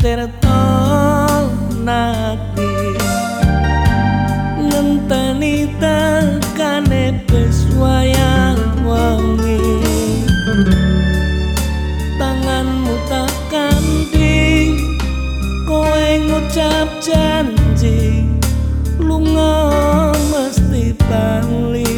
tertolakni ngenteni tekane pesuayan wangi. Tanganmu takkan di kowe ngucap janji lunga mesti balik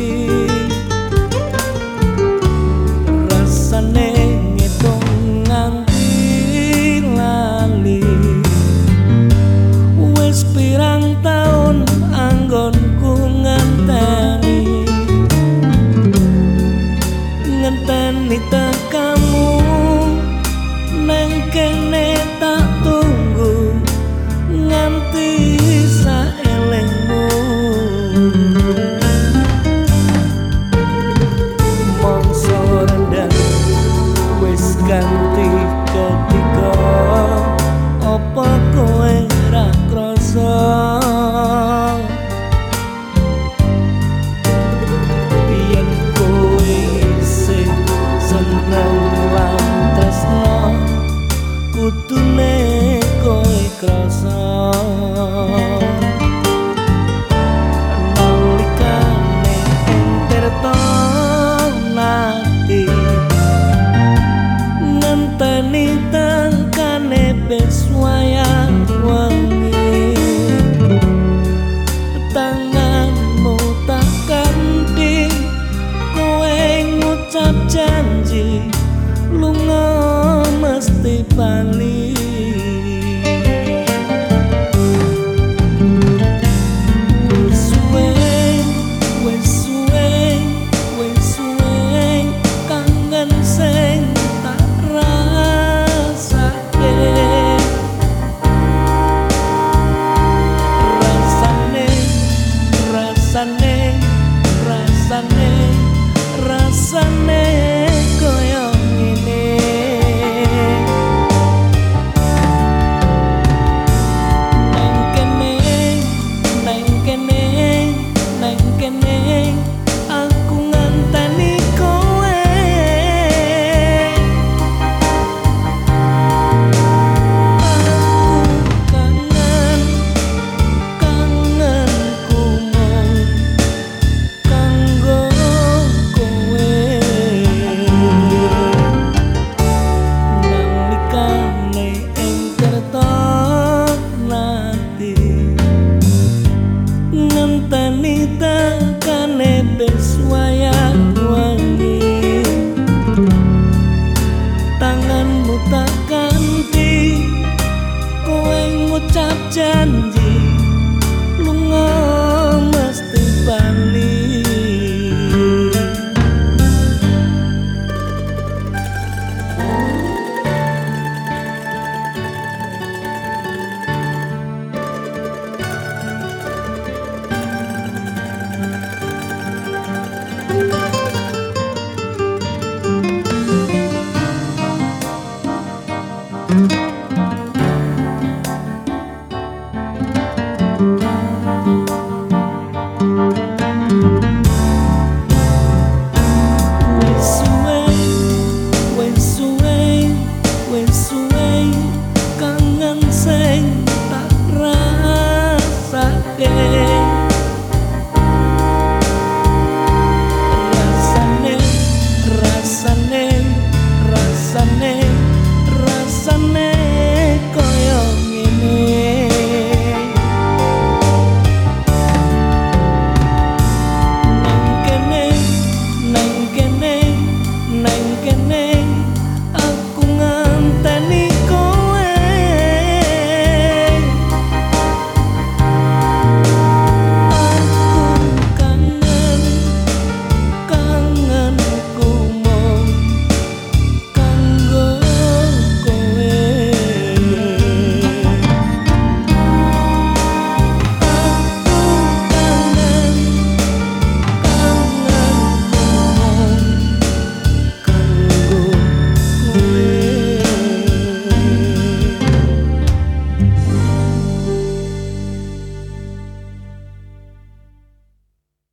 atrás.